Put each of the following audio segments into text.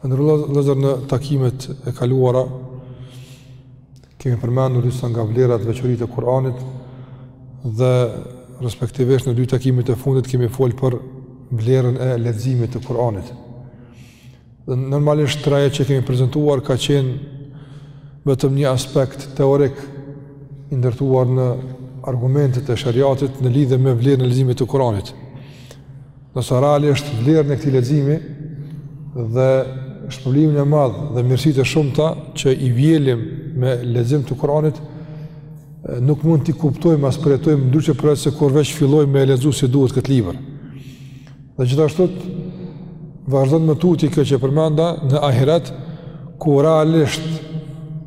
Të nderuar vëllezër në takimet e kaluara, kemi përmendur disa nga vlerat dhe veçoritë e Kuranit, dhe respektivisht në dy takimet e fundit kemi folë për vlerën e leximit të Kuranit. Dhe normalisht tëra ajo që kemi prezentuar ka qenë vetëm një aspekt teorik i ndërtuar në argumentet e shariatit në lidhe me vlerën e ledzimit të Koranit. Ndërsa realisht vlerën e këtij leximi dhe shpërblimin e madh dhe mirësitë e shumta që i vjelim me lexim të Kuranit, nuk mund t'i kuptojmë as përjetojmë ndryshe përveç se kur veç fillojmë me lexu si duhet këtë libër. Dhe gjithashtu vazhdon më tutje kjo që përmenda në ahiret, ku realisht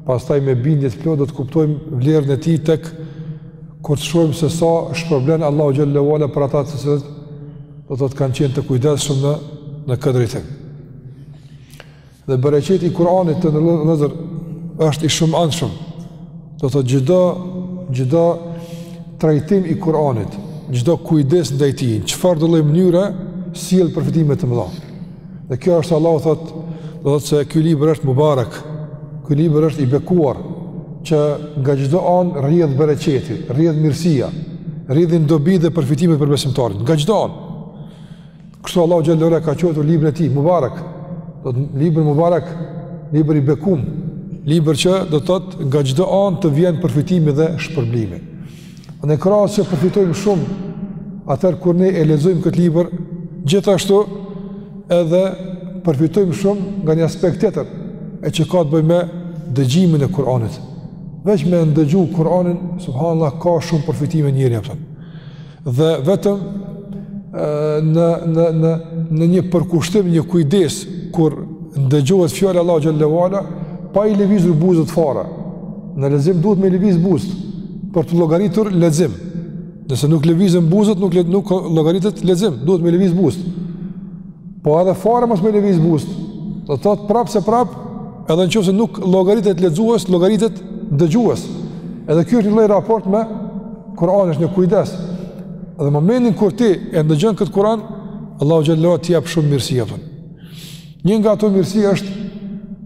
pastaj me bindje të plotë do të kuptojmë vlerën e tij tek Kur të shohim se sa shpërblen Allahu xhelle ue ala për ata të cilët do të kanë qenë të kujdesshëm në në këtë drejtim. Dhe bereqeti i Kur'anit të nderuar vëllezër është i shumanshëm. Do thotë çdo, çdo trajtim i Kur'anit, çdo kujdes ndaj tij në çfarëdo lloj mënyre, sjell përfitime të mëdha. Dhe kjo është Allahu thotë, do thotë se ky libër është mubarak. Ky libër është i bekuar që nga çdo anë rrjedh bereqeti, rrjedh mirësia, rrjedhin dobi dhe përfitime për besimtarin. Nga çdo anë. Kështu Allahu xhelle ue ala e ka quajtur librin e tij mubarak. Do thotë libër mubarak, libër i bekuar, libër që do të thotë nga çdo anë të vjen përfitimi dhe shpërblimi. Në krahas që përfitojmë shumë atëherë kur ne e lexojmë këtë libër, gjithashtu edhe përfitojmë shumë nga një aspekt tjetër, e që ka të bëjë me dëgjimin e Kur'anit. Veç me ndëgju Kur'anin, subhanallah ka shumë përfitime njeri apo. Dhe vetëm në në në në një përkushtim, një kujdes kur ndëgjohet fjala e Allahut xhelle ue ala, pa i lëvizur buzët fare, Në lexim duhet me lëviz buzët për t'u llogaritur lexim. Nëse nuk lëvizin buzët, nuk nuk llogaritet lexim, duhet me lëviz buzët. Po edhe fare mos me lëviz buzët. Do të thotë prapë se prapë, edhe nëse nuk llogaritet lexues, llogaritet dëgjues. Edhe ky është një lloj raport me Kur'anin, është një kujdes. Dhe në momentin kur ti e ndëgjon këtë Kur'an, Allahu xhelle ue ala të jap shumë mirësi apo. Një nga ato mirësi është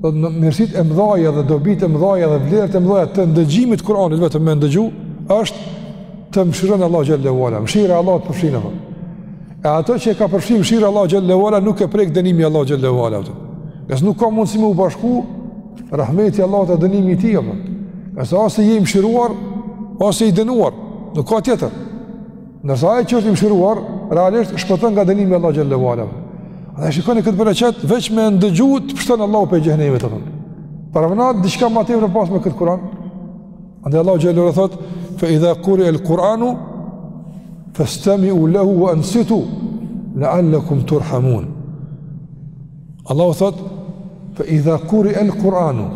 do të mirësitë e mëdhaja dhe dobitë e mëdhaja dhe vlerat e mëdhaja të ndëgjimit Kur'anit vetëm me ndëgju është të mëshiron Allahu xhelle ue ala. Mëshira e Allahut të përfshin apo. E atë që e ka përfshirë mëshira e Allahut xhelle ue ala nuk e prek dënimi i Allahut xhelle ue ala. Se nuk ka mundësi me u bashku rahmeti i Allahut e dënimi i tij apo. Se ose je i mëshiruar ose i dënuar, nuk ka tjetër. Ndërsa ai që është i mëshiruar, realisht shpëton nga dënimi i Allahut xhelle ue ala. Dhe shikoni këtë bereqet, veç me ndëgju të pshton Allahu prej xhehenemit. Paramendo, diçka ma tepër me pas me këtë Kur'an. Andaj Allahu xhelle ue ala thot, fe idha kuriel Kur'anu, festemiu lehu ue ensitu, leallekum turhamun. Allahu thot, "Fa idha quri al-Qur'anu"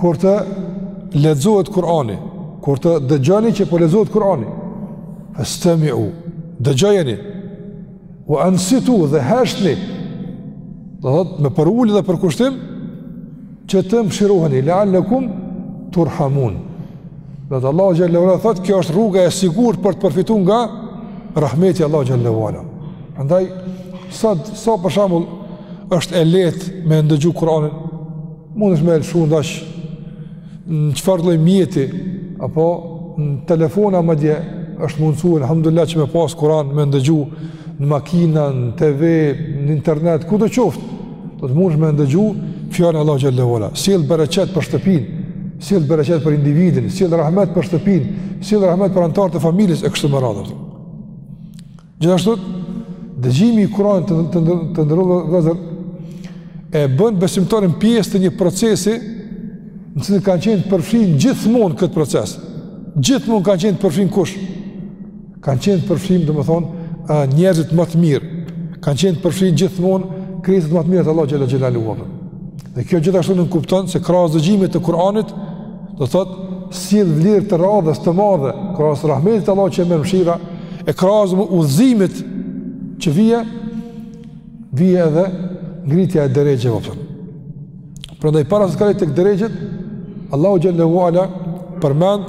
Kur të lexohet Kur'ani, kur të dëgjoni që po lexohet Kur'ani, fastami'u, dëgjojeni. Wa ansitu dhe heshtni. Do thot me përulje dhe përkushtim, Që të mëshiroheni, leallekum turhamun. Do thot Allahu xhelle ue ala thot, kjo është rruga e sigurt për të përfitu nga rahmeti i Allahut xhelle ue ala. Andaj, sa, sa për shembull është e lehtë me ndëgju Kur'anin, mundesh me e lëshu në daç në çfarë lloj mjeti, apo në telefona madje, është mundësu, alhamdulillah që me pas Kur'an, me ndëgju, në makina, në TV, në internet, kudo qoftë, do thot mundesh me ndëgju fjalën e Allahut xhelle ue ala. Sjell bereqet për shtëpinë, sjell bereqet për individin, sjell rahmet për shtëpinë, sjell rahmet për anëtarët e familjes, e kështu me radhë. Gjithashtu, dëgjimi i Kur'anit, të, të, të nderuar, e bën besimtarin pjesë të një procesi në të cilin kanë qenë përfshin gjithmonë në këtë proces. Gjithmonë kanë qenë përfshin kush? Kanë qenë të përfshim, domethënë, njerëzit më të mirë, kanë qenë të përfshim gjithmonë, krijesat më të mira të Allahut xhelle xhelaluhu. Dhe kjo gjithashtu nënkupton se krahas dëgjimit të Kur'anit, do thotë, sjell vlerë të radhës të madhe, krahas rahmetit të Allahut që e merr mshira, e krahas udhëzimit që vije, vije edhe ngritja e derexheve. Prandaj, para se të kaloj tek derexhet, Allahu xhelle ue ala përmend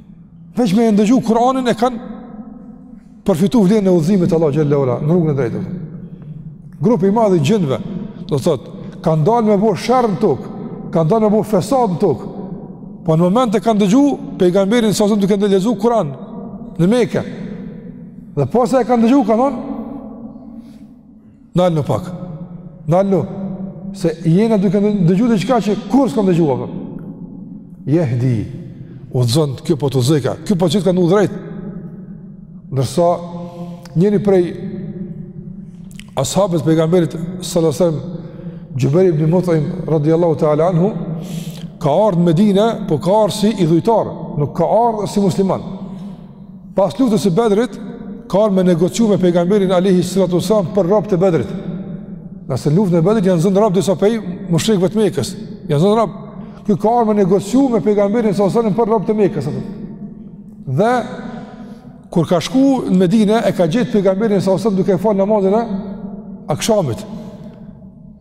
Veç me e ndëgju Kur'anin e kanë përfitu vlerën e udhëzimit të Allahut xhelle ue ala në rrugën e drejtë. Grup i madh i xhinve, do të thotë, kanë dalë me bo sherr në tokë, kanë dalë me bo fesad në tokë, po në moment e kanë dëgju pejgamberin salallahu alejhi ue selem duke lexu Kur'an në Meke. Dhe posa e kanë dëgju, kanë thonë, Nalnu pak. Nalnu. Se jena duke ndëgju diçka që kurrë s'kem dëgju apo. Jehdi. Udhëzon, kjo po t'udhëzojka. Kjo po t'qitka në udhë t'drejtë. Ndërsa njëri prej ashabëve të pejgamberit salallahu alejhi ue selem Xhubejr ibn Mut'im radiallahu ta'ala anhu ka ardhë në Medine, po ka ardhë si idhujtar, nuk ka ardhë si musliman. Pas luftës së Bedrit, ka ardhë me negociu me pejgamberin alejhi salatu ues selam për robt e Bedrit. Se në luftën e Bedrit janë zënë rob disa pej mushrikve të Mekës. Janë zënë rob. Ky ka ardhë me negociu me pejgamberin salatu selam për robt e Mekës. Dhe, kur ka shku në Medine, e ka gjetë pejgamberin salatu selam duke e falë namazin e akshamit.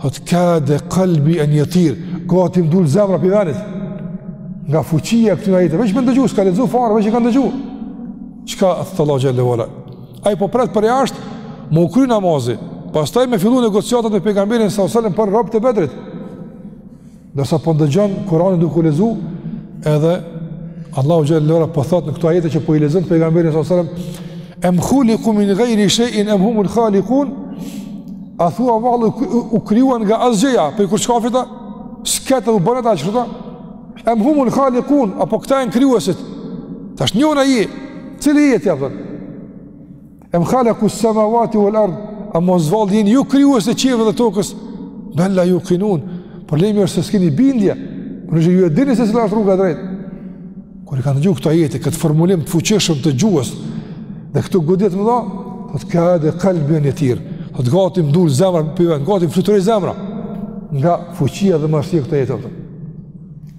Thot kade kalbi en jetir, gati m'dul zemra pej venit, nga fuqia e këtyre ajeteve, veç me ndëgju, s'ka lezu fare, veç i ka ndëgju. Çka thot Allahu xhelle ue ala? Ai po pret përjashtë, me u kry namazi, pastaj me fillu negociatat me pejgamberin salallahu alejhi ue selem për robt e Bedrit. Ndërsa po ndëgjon Kur'anin duke u lexu, edhe Allahu xhelle ue ala po thot në këto ajete që po i lexon pejgamberi sallallahu alajhi wasallam, "Em khuliqu min ghayri shay'in am humul khaliqun?" A thua vallë u krijuan nga asgjëja, prej kurçkafit a? S'ka të u bën ata çka thotë. Em humul khaliqun, apo këta janë krijuesit? Tash njëra je, cili je ti apo? Em khalakus semavati uel erd, a mos vallë jeni ju krijues të qiejve dhe tokës, bel la jukinun, problemi është se s'kini bindje, përndryshe ju e dini se cila është rruga e drejtë. Kur i ka ngju këto ajete, këtë formulim të fuqishëm të gjuhës, dhe këto goditje t'mdha, thotë kade kalbi en jetir, thotë gati më dul zemra prej vendit, gati më fluturoi zemra, nga fuqia dhe madhështia e këtyre ajeteve. Dhe.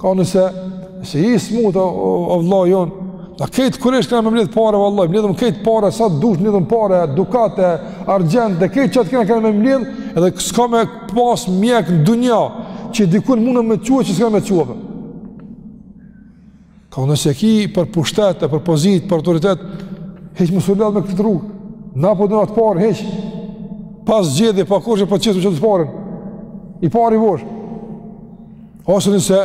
Tha nëse je i smut o, o, o vlla jonë, Në këtë kërësh kena me mledhë pare, vallahi, mledhim këto pare, sa të dush, mledhim pare, dukate, argjend, dhe këtë qatë kena kena me mledhë, edhe s'ka me pas mjek në dunja, që dikun mund me t'çu, që s'kena me t'çu, për. Tha nëse e ki për pushtet, për pozitë, për autoritet, hiç mos u lodh me këtë rrugë, na po t'bojna të parë, hiç, pas gjithi, pa kushte, pa qëtë që të parën, i pari bofsh, Ose nëse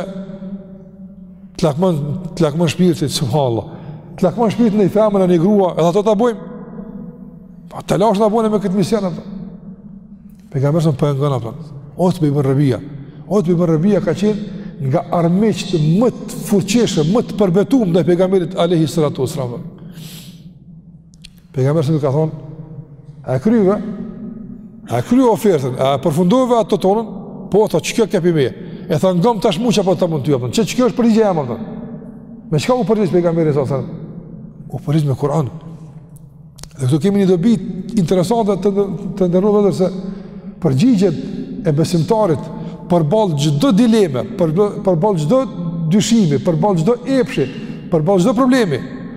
të lakmon, të lakmon shpirti, subhanallah, të lakmon shpirti nji femën a nji grua, edhe ato ta bojmë. Pa po, të lashë të bojmë me këtë mision, për. Pejgamberi po e ngon Utbe bin Rebia. Utbe bin Rebia ka qenë nga armiqtë më të fuqishëm, më të përbetum ndaj pejgamberit alejhi salatu ues selam. Pejgamberi i ka thonë, a e kryve? A e kryve ofertën? A e përfundove atë të tonën? Po, thot, qikjo ke. Po mirë, tha, ngom tash mu çka po të mund të jopën. Që qikjo është përgjigjja jeme. Me çka u përgjigj pejgamberi sa thënë? U përgjigj me Kur'an. Dhe këtu kemi një dobi interesante të, të nderuar vllezër se përgjigjet e besimtarit përballë çdo dileme, për, përballë çdo dyshimi, përballë çdo epshi, përballë çdo problemi,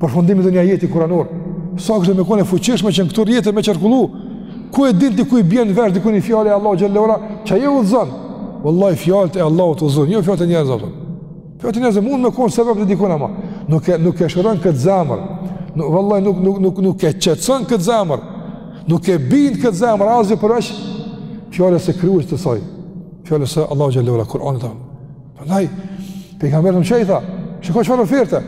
Përfundimi dhe një ajeti kuranor. Sa kish me kon e fuqishme që në këto rrjete me qarkullu. Ku e din ti ku i bjen n'vesh dikujt një fjalë e Allahut xhelle ue ala, që ai e udhëzon. Wallahi fjalët e Allahut të udhëzojnë, jo fjalët e njerëzve ato. Fjalët e njerëzve mund me konë sebep, ndikon ama. Nuk e, nuk e shëron këtë zemër. Nuk, wallahi nuk, nuk, nuk, nuk e qetëson këtë zemër. Nuk e bind këtë zemër, asgjë përveç fjalës së Krijuesit të saj. Fjalës së Allahut xhelle ue ala, Kur'anit Prandaj pejgamberi çka i tha, "Shiko çfarë oferte."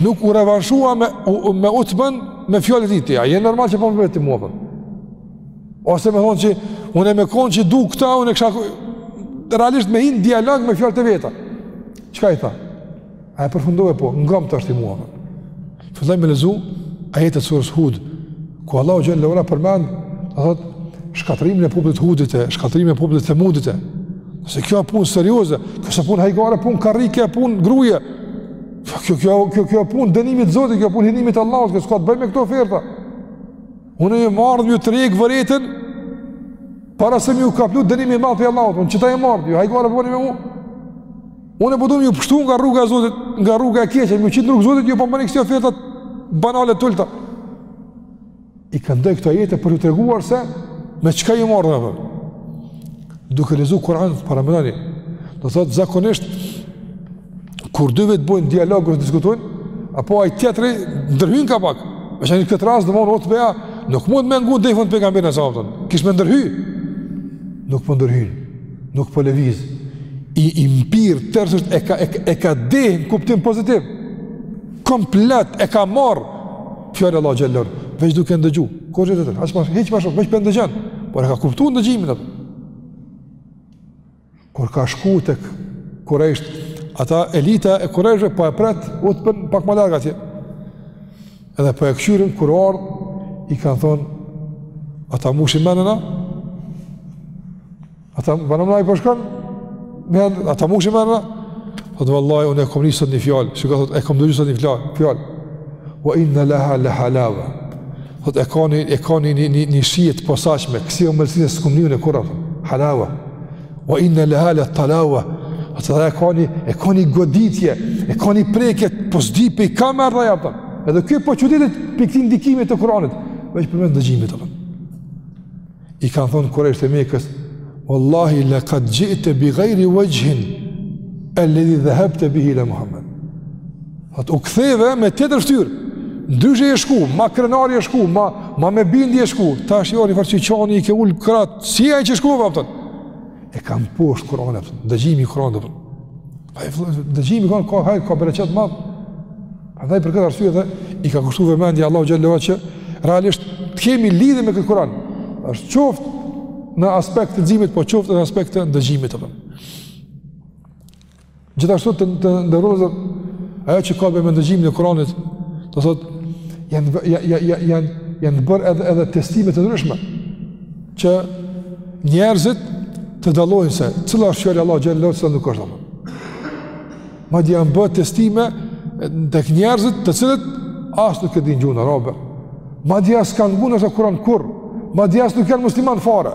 Nuk u revanshua me u, me Utben me fjalë të tij. A je normal që po më vet mua. Ose me thonë që unë e me konë që du këta, unë e kisha... Realisht me hi n'dialog me fjalë të veta. Çka i tha? A e përfundove po, ngom tash ti mua. Filloi me lexu ajetet e sures Hud, ku Allahu xhelle ue ala përmend, a thot, shkatrimin e popullit Hudit e, shkatrimin e popullit Themudit e. Se kjo pun serioze, kjo s'është pun hajgare, pun karrige, pun gruje. Kjo, kjo, kjo, kjo pun dënimit Zotit, kjo pun hidhnimit Allahut, kjo s'ka të bëjë me këto oferta. Unë jam ardh me ju tërhek vërejtjen, para se me ju kaplu dënimi i madh prej Allahut, unë qeta jam ardh, ju hajgare po boni me mu, Unë po du me ju pshtu nga rruga e Zotit, nga rruga e keqe, me ju qitë në rrugë t'Zotit, ju jo, po më bini kësi oferta banale të ulta. I këndoi këto ajete për ju treguar se me çka ju marrë dhe dhe. Duke lexu Kur'anin paramendoni, do thotë zakonisht, kur dy vetë bojnë dialog, kur diskutojnë, apo ai tjetri ndërhyn ka pak, veçan në këtë rast dhe më në Utbeja, nuk mund me ngu deri n'fund Pejgamberin sabëtën, kish me ndërhy, nuk po ndërhyn. Nuk po lëviz. I mpirë tërësisht e ka e, e ka deh n'kuptim pozitiv. Komplet e ka marr fjala e Allahut xhelle ue ala. Veç duke ndëgju. Kur jetë atë, as pas hiç më shumë, veç po ndëgjon. Por e ka kuptu ndëgjimin atë. Kur ka shku tek Kurejsht, ata elita e Kurejshve po e pret, Utben pak më larg atje. Edhe po e këqyrin kur ardh, i kanë thonë, a ta mushi menen a, ata banëm na i përshkanë, po me janë, a ta mushi menen a, thot vallahi, unë e kom ni sot një fjalë, që ka thotë, e kom ni sot një fjalë, fjalë, wa inna laha la halava, thot e ka një, e ka një, një, një, një shije t'posaçme, kësi ëmbëlsie s'e kom ni kurrë, halava, Wa inna laha la talawa. Atë dhe e ka një, e ka një goditje, e ka një prekje, po s'di prej kah m'erdh e jam tëmë. Edhe ky po çuditet prej këtij ndikimi të Kuranit, veç përmes ndëgjimit të tëmë. I kanë thonë kurejsht e Mekës, Wallahi lekad xhi'te bi gajri vexhhin, eledhi dhehebte bihi ila Muhammed. Atë u ktheve me tjetër fytyrë. Ndryshe shku, ma krenar shku, ma, ma me bindje shku. Tash është jori farë që qani i ka ulë krahët, siç shku, a kupton. E ka mposhtë Kur'ani, a kupton, dëgjimi i Kur'anit, a kupton. Pa e fëllë, dëgjimi i Kur'anit, ka hajr, ka bereqet të madh. Andaj për këtë arsye dhe i ka kushtu vëmendje Allahu xhele ue ala që realisht të kemi lidhje me këtë Kur'an. A është qoftë në aspekt të leximit, po qoftë në aspekt të dëgjimit, a kupton. Gjithashtu të nderuar vëllezër, ajo që ka të bëjë me ndëgjimin e Kuranit, do të thotë, janë, janë, janë, janë, janë bërë edhe, edhe testime të ndryshme, që njerëzit të dallojnë se cila është fjalë e Allahut xhele ue ala, cila nuk është Allah. Madje janë bërë testime te njerëzit të cilët as nuk e dinë gjuhën arabe. Madje as kanë ngu ç'është Kuran kurrë, madje as nuk janë musliman fare.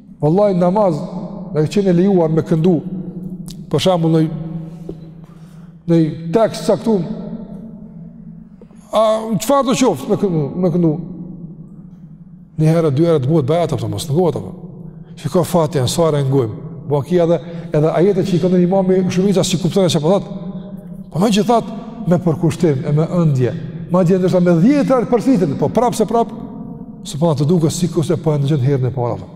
Vallahi n'namaz në këtë qenë e lejuar me këndu, për shembull në një tekst të caktum, a në çfarëdo qoftë me këndu, me këndu, një herë, dy herë të bëhet bajat, apëtë mos në bëhet, apëtë, që ka Fatiha, sa herë e ngojmë, bo po kia dhe, edhe ajetet që i këndon imami shumica s'i kupton e që përthat, po, po megjithatë, me përkushtim e me ëndje, madje ndoshta me dhjetëra herë përsëriten po prapë se prapë, Subhanallah të duket sikurse po e ndëgjon herën e parë.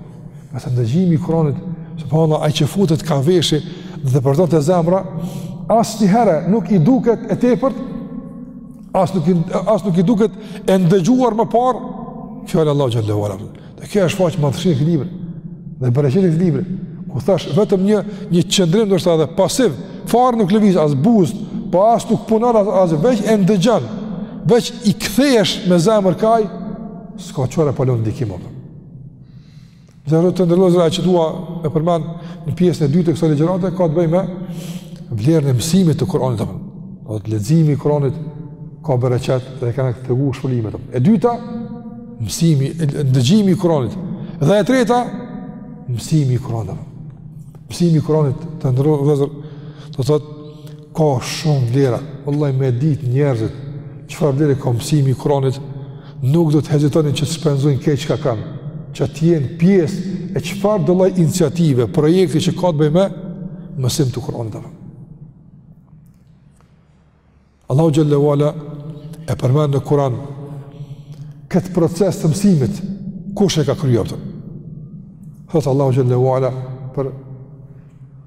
Ngase ndëgjimi i Kuranit, subhanallah ai që futet kah veshi dhe depërton te zemra, asnjëherë nuk i duket e tepërt, as nuk, as nuk i duket e ndëgjuar më parë, fjala e Allahut xhele ue ala. Dhe kjo është fakt madhështia e këtij libri, dhe bereqeti i këtij libri, kur thash vetëm një, një qëndrim ndoshta edhe pasiv, fare nuk lëviz, as buzët, po as nuk punon, as veç e ndëgjon, Veç i kthehesh me zemër kah ai, s'ka çare pa lënë ndikim apo. Dhe e treta të nderuar vëllezër që dua ta përmend në pjesën e dytë të kësaj ligjërate ka të bëjë me vlerën e mësimit të Kuranit apo. Do të thotë leximi i Kuranit ka bereqet dhe kena tregu shpërblime apo. E dyta, mësimi, dëgjimi i Kuranit. Dhe e treta, mësimi i Kuranit. Mësimi i Kuranit të nderuar vëllezër do të thotë Ka shumë vlera, vallahi me ditë njerëzit, çfarë vlere ka mësimi i Kuranit, nuk do të hezitonin që të shpenzojnë krejt çka kanë, që të jenë pjesë e çfarëdo lloj iniciative, projekti që ka të bëjë me mësim të Kuranit të vëmë. Allahu xhele ue ala e përmend në Kuran këtë proces të mësimit, kush e ka kry, a pëtëm? Thotë Allahu xhele ue ala për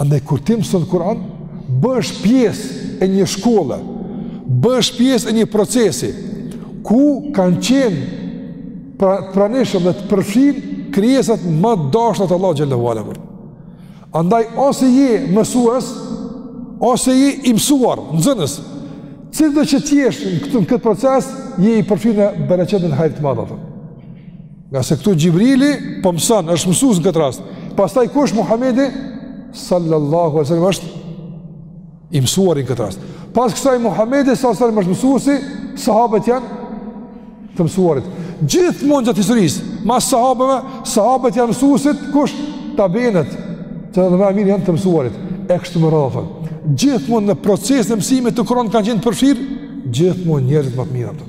Andaj kur ti mëson Kur'an, bëhesh pjesë e një shkolle, bëhesh pjesë e një procesi ku kanë qenë pra, pranishëm dhe të përfshirë krijesat më të dashura të Allahut xhele ue ala. Andaj ose je mësues, ose je i mësuar, nxënës. Cilido që ti jesh në këtë, këtë proces, je i përfshirë në bereqet, në hajr të madh, Ngase këtu Xhibrili po mëson, është mësues në këtë rast. Pastaj kush, Muhamedi sallallahu alaihi wasallam është i mësuar në këtë rast. Pas kësaj Muhamedi sallallahu alaihi wasallam është mësuesi, sahabët janë të mësuarit. Gjithmonë gjatë historisë, mas sahabëve, sahabët janë mësuesit, kush tabiinët, që dhe me mirë janë të mësuarit. E kështu me radhë, gjithmonë në procesin e mësimit të Kur'anit kanë qenë të përfshirë, gjithmonë njerëzit më të mirë.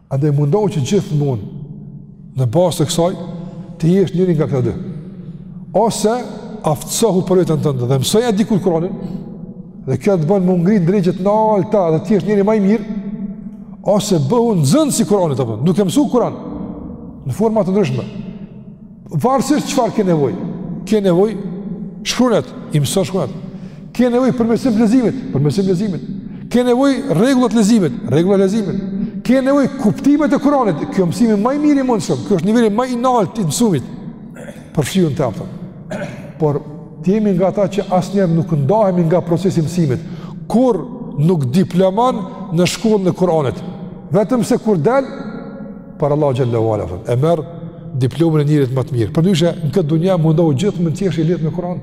Andaj mundohu që gjithmonë në bazë të kësaj të jesh njëri nga këta dy. Ose aftësohu për vetën tënde dhe mësoja dikujt Kur'anin dhe kjo të bën me u ngrit n'derexhe të nalta dhe të jesh njeri më i mirë ose bëhu nxënës i Kur'anit apo duke mësuar Kur'an në forma të ndryshme. Varësisht çfarë ke nevojë, ke nevojë shkronjat, i mëson shkronjat. Ke nevojë përmirësim të leximit, përmirësim të leximit. Ke nevojë rregullat e leximit, rregullat e leximit. Ke nevojë kuptimet e Kuranit, kjo është mësimi më i mirë i mundshëm, kjo është niveli më i lartë i mësimit. Përfshihu në të aftë. Por të jemi nga ata që asnjëherë nuk ndahemi nga procesi i mësimit. Kurrë nuk diplomon në shkollën e Kuranit, vetëm se kur del Para Allahut xhele ue ala, thot, e merr diplomën e njeriut më të mirë. Përndryshe, në këtë dunja mundohu gjithmonë të jesh i lidhur me Kur'an.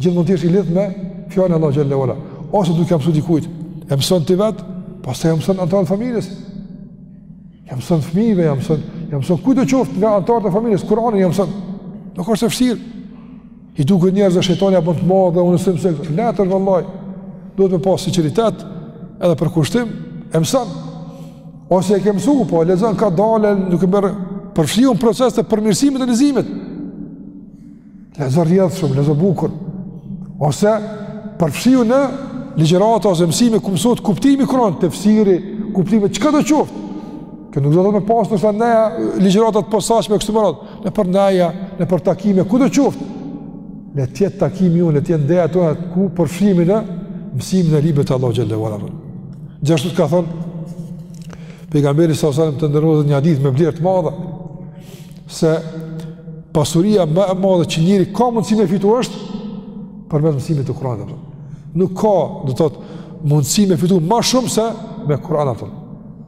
Gjithmonë të jesh i lidhur me fjalën e Allahut xhele ue ala. Ose duke ia msu dikujt, e mëson ti vetë, pastaj ia mëson anëtarëve të familjes. Ia mëson fëmijëve, ia mëson, ia mëson kujtdo qoftë nga anëtarët e familjes, Kur'anin ia mëson. Nuk është e vështirë. I duket njerëzve shejtani ia bon të madhe dhe unë them se lehtë është vallahi duhet me pas sinqeritet edhe përkushtim e mëson. Ose e ke mësuar, po lexon kadalë, nuk e bën, përfshihu në proces të përmirësimit të lezimit. Lezo rrjedhshëm, lezo bukur. Ose përfshihu në ligjërata ose mësime ku mësohet kuptimi i Kur'anit, tefsiri, kuptimi, çkado qoftë. Kjo nuk do të me pasë, me thanë, ndeja, ligjërata të posaçme e kështu me radhë, nëpër ndeja, nëpër takime, kudo qoftë. Le të jetë takimi jonë, le të jetë ndeja jonë, ku përfshijmë mësimin e librit të Allahut xhele ue ala. Gjithashtu ka thonë, pejgamberi sallallahu alaihi wasallam të nderuar edhe një hadith me vlerë të madhe, se pasuria më e madhe që njeriu ka mundësi me fitu është, përmes mësimit të Kur'an, nuk ka, do të thotë, mundësi me fitu ma shumë se me Kur'an,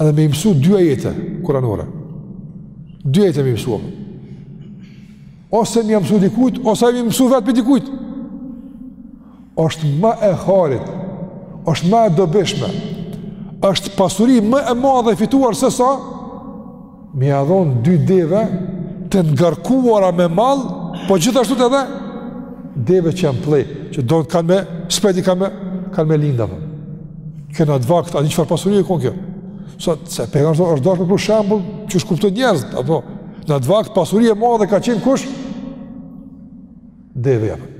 Edhe me i mësu dy ajete kuranore. Dy ajete me i mësu. Ose me ia mësu dikujt, ose me i mësu vetë prej dikujt. është ma e hajrit, është ma e dobishme, është pasuri më e madhe e fituar se sa, Me ia dhonë dy deve të ngarkuara me mall, po gjithashtu edhe deve që janë plle, që do të kanë me, shpejti kanë me, kanë me lind apo. Kjo n'atë vakt, a di çfarë pasurie ka konë kjo? Sa, se pejgamberi është dashtë me pru shembull, që ashtu e kuptojnë njerëzit, apo, n'atë vakt pasuri e madhe ka qenë kush? Deveja apo.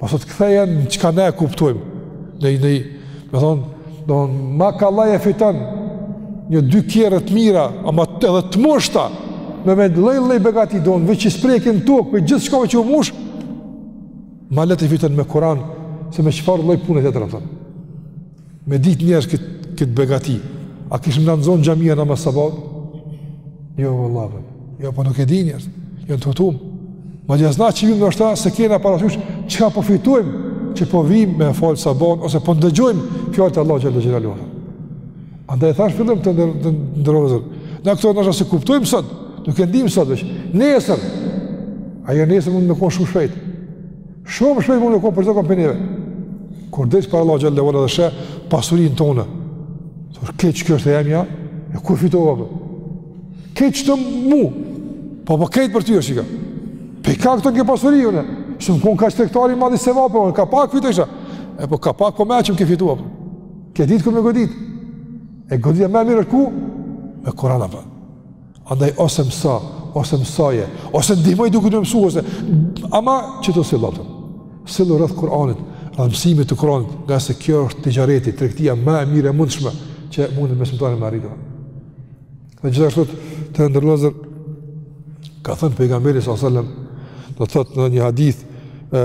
Po sot ktheje në çka ne e kuptojmë. Në në, domethonë, ma kollaj e fiton një dy kerre të mira, ama edhe të mushta, me me lloj lloj begati, do në veç qi s'prekin në tokë, me gjithçka veç u mush, ma lehtë i fiton me Kuran, se me çfarë lloj pune tjetër nënkupton. Me ditë njerëzit këtë, këtë begati, a kish me na zon xhamia në namaz sabahit? Jo, vallahi, jo, po nuk e dinë njerëzit, janë të hutum. Madje edhe na që vimë ndoshta s'e kena parasysh, çka po fitojmë, që po vimë me falë sabahun, ose po ndëgjojmë fjalët e Allahut xhelle xhelaluhu. Andaj thash fillim të nderuar vëllezër. Na këto ndoshta s'i kuptojmë sot, nuk e ndimë sot veç. Nesër, ajo nesër mund me konë shumë shpejt. Shumë shpejt mund me kon për çdo kon prej neve. Kur delsh para Allahut xhelle dhe sheh pasurinë tonde, thue kjo, kjo është e jemja, e ku e fitova apo? Këtë që të mu, pa po, po këtë për ty është kjo. Prej kah këtë në këtë pasurin, jone. S'jom konë kaq tregtar i madh se va për, ka pak këtë isha. E po ka pak po me që e ke fitu apo. Ke ditë ku me godit. E godite më mirë ku? Me Kuran apo. Andaj ose mëso, ose mësoje, ose ndihmoju këta mësues, ama qëtu sillu nënkupton. Sillu rreth Kur'anit, rreth mësimit të Kur'anit, ngase kjo është tixhareti, tregtia më e mirë e mundshme që mund besimtari me arritë. Dhe gjithashtu të nderuar vëllezër ka thënë pejgamberi sallallahu alajhi wasallam, do të thotë në një hadith ë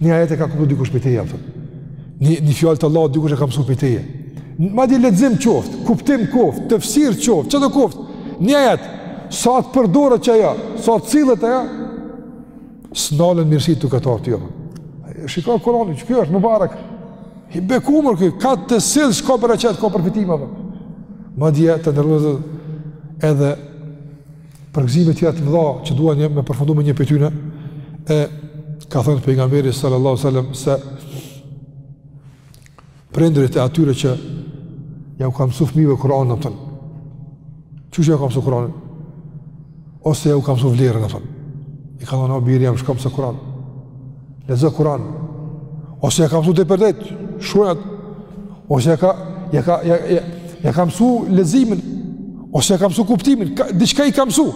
Një ajet e ka kuptu dikush prej teje, nënkupton. Një, një fjalë të Allahut, dikush e ka mësu prej teje. Madje lexim qoftë, kuptim koftë, tefsir qoftë, çka do koftë. Një ajet, sa të përdoret qaj, sa të sillet aj, s'nalen mirësitë duke t'ardh ty. Shiko Kurani, ky është mubarek. I bekum ky, kah të sillsh ka bereqet, ka përfitime apo. Madje të nderuar vëllezër edhe Përgëzime tjera të mëdha që dua unë me përfundu me një prej tyne, e ka thënë pejgamberi sallallahu sallam se prindrit e atyre që ja u kanë mësu fëmive Kur'an nënkupton. Që që ja u kanë mësu Kur'anin? Ose ja u kanë mësu vlerën nënkupton. I ka thënë, o biri jem shko mëso Kur'an. Lexo Kur'an. Ose ja ka mësu drejtpërdrejt. Shuajat. ose ja ka ja ka ja, ja ka mësu leximin ose ja ka mësu kuptimin, ka, diçka i ka mësu.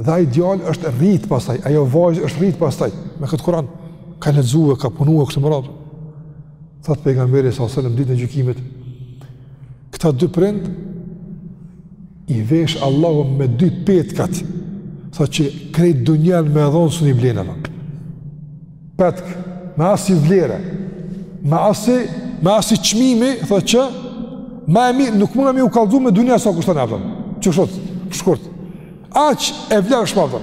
Dhe ai djalë është rrit pastaj, ajo vajzë është rrit pastaj me këtë Kur'an. Ka lexue, ka punue kështu më radh. Thot pejgamberi salallahu alejhi selam ditën e gjykimit. Këta dy prind I vesh Allahu me dy petka, sa që krejt dunjanë me dhonë s'un i blen. Petkë, me asi vlere, me asi, me asi çmimi, tha që, ma e mirë, nuk munet me u kallxu me dunja sa kushton, a po. Qështu, shkurt. Aq e vlefshme, a po.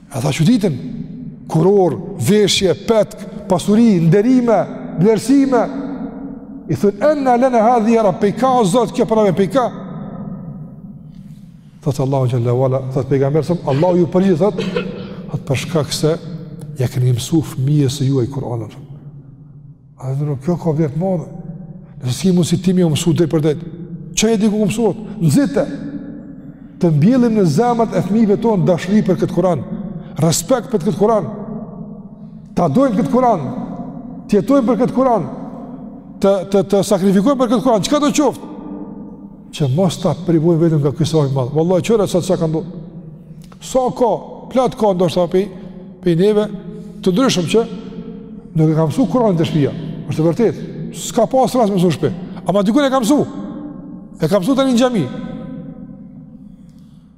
Ata çuditen kuror, veshje, petk, pasuri, nderime, vlerësime. I thonë anna lana hadhi ya rabbi pej ka o Zot kjo pra pej ka. Thot Allahu xhalla wala, thot pejgamberi sa Allahu ju përgjigj thot, thot për shkak se ja keni msu fmijës së juaj Kur'anin. A dhe nuk kjo ka vlerë madhe. Nëse s'ki mundsi ti me ja u msu drejtpërdrejt. Çoje diku, mësoje! Nxite! Të mbjellim në zemrat e fmive tonë dashri për këtë kuran. Respekt për këtë kuran. Ta dojmë këtë kuran. Të jetojmë për këtë kuran. Të, të, të sakrifikojmë për këtë kuran. Çka do qoftë? Që mos ta privojmë veten nga ky sevap i madh. Vallahi, qëra sa çka kam dorë. Sa ka, plot ka ndoshta pe pe neve të ndryshëm që nuk e kan msu Kur'anin te shpia. Është e vërtetë, s'ka pas rast me msu n'shpi. Ama dikun e kan msu. E kan msu tani në xhami.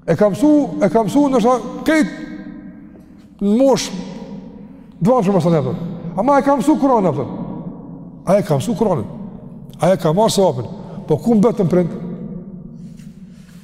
E kan msu, e kan msu ndoshta krejt në mosh t'vonshme masanej. Ama e kan msu Kur'anin a po. Ai e ka msu Kur'anin. Ai e ka marrë sevapin. Po ku mbetën prind?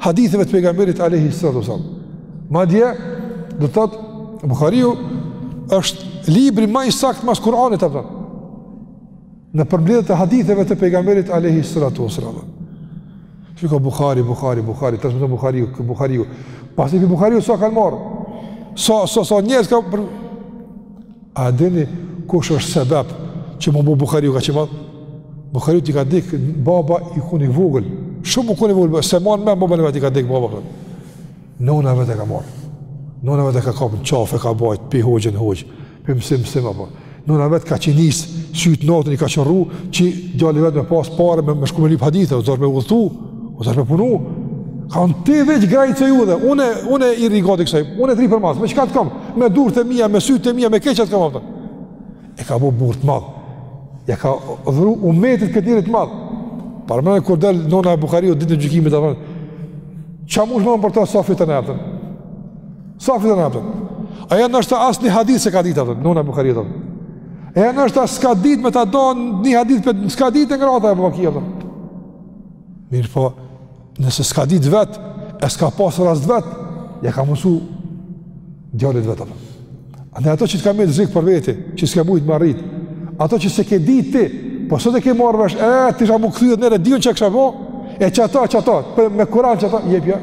haditheve të pejgamberit alayhi salatu wasallam. Madje do të thotë Buhariu është libri ma i saktë mas Kur'anit apo. Në përmbledhje të haditheve të pejgamberit alayhi salatu wasallam. Shiko Buhari, Buhari, Buhari, tash më Buhariu, ku Buhariu. Pasi ti Buhariu sa kanë marr. Sa sa sa njerëz ka për A e dini kush është sebep që m'u bo Bukhariu kaq i madh? Bukhariu ti ka dek baba u kon i vogël, shumë u kon i vogël, s'e man men babën e vet i ka dek baba këtë. Nona vetë e ka marë, nona vetë e ka kap, n'qafë e ka bajtë, pi hoxhe n'hoxhë, pi mësimi n'mësim apo. Nona vetë ka qinis, sytë natën i ka qorru, që djali i vet me pasë pare me, me shku me lip hadithe, azër me udhëtu, O sa punu, ka on ti veç grajë të ju dhe, une, une i rigati kësaj, une tri për masë, me çka të kam, me durt e mija, me sytë e mija, me keqat kam aftë. E ka bo burrë të madh, ja ka dhuru umetit këtë njeri të madh. Paramendo kur del nona e Bukhariut ditën e gjykimit dhe dhe, qa mu shmonë për ta sa fiton e apëtën? Sa fiton e apëtën? Ajo ndoshta as një hadith s'e ka ditë apëtën, nona e Bukhari dhe dhe. E ndoshta as s'ka ditë me ta thonë një hadith për në s'ka ditë e ngrata e Bukhari dhe dhe. Mirëpo, nëse s'ka ditë vetë, e s'ka pas rast vetë, ja ka mësu djalit vet. Andaj ato që të ka met zik për veti, që s'ke mujtë me arritë, ato që s'e ke ditë ti, po sot e ke marrë vesh, e, t'isha mu kthy edhe niherë, di un çë kisha bo, e qato, qato, për, me Kur'an qato, jepja,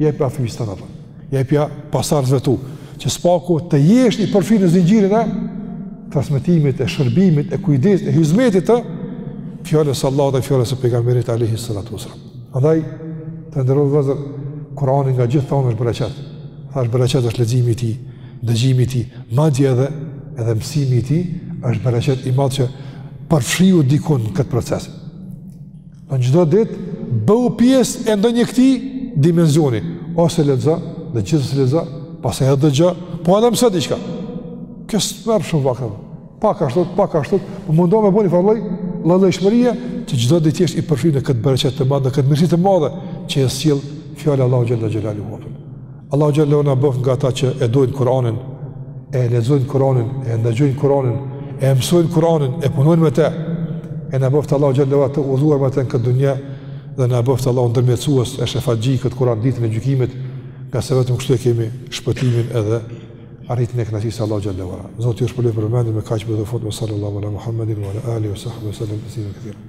jepja fëmijës tënd Jepja pasardhësve tu, që s'paku të jesh i përfshirë në zinxhirin e transmetimit, e shërbimit, e kujdesit, e hizmetit të fjalës së Allahut dhe fjalës së pejgamberit alayhi salatu wasallam. Andaj të nderuar vëllezër Kur'ani nga gjitha anët është bereqet. Tha është bereqet është leximi i tij, dëgjimi i tij, madje edhe edhe mësimi i tij është bereqet i madh që përfshihu dikun në këtë proces. Në çdo ditë bëhu pjesë e ndonjë këtij dimensioni, ose lexo, dhe gjithsesi lexo, pastaj edhe dëgjo, po edhe mëso diçka. Kjo s'merr shumë vakt. Pak ashtu, pak ashtu, po mundohu me bo ni farë lloj llojllojshmërie që çdo ditë të jesh i përfshirë në këtë bereqet të madh, në këtë mirësi të madhe që e sjell fjala e Allahut xhalla xhelalu. Allahu xhallahu na bëftë nga ata që e dojnë Kur'anin, e lexojnë Kur'anin, e ndëgjojnë Kur'anin, e mësojnë Kur'anin, e punojnë me të. E na bëftë Allahu xhallahu të udhëzuar me të në këtë dunja dhe na bëftë Allahu ndërmjetësues e shefatxhi këtë Kur'an ditën e gjykimit, ngase vetëm kështu e kemi shpëtimin edhe arritjen e kënaqësisë së Allahut xhallahu ala. Zoti ju shpërblejë për vëmendjen me kaq me të fortë sallallahu ala Muhammedin wa ala alihi wa sahbihi sallam.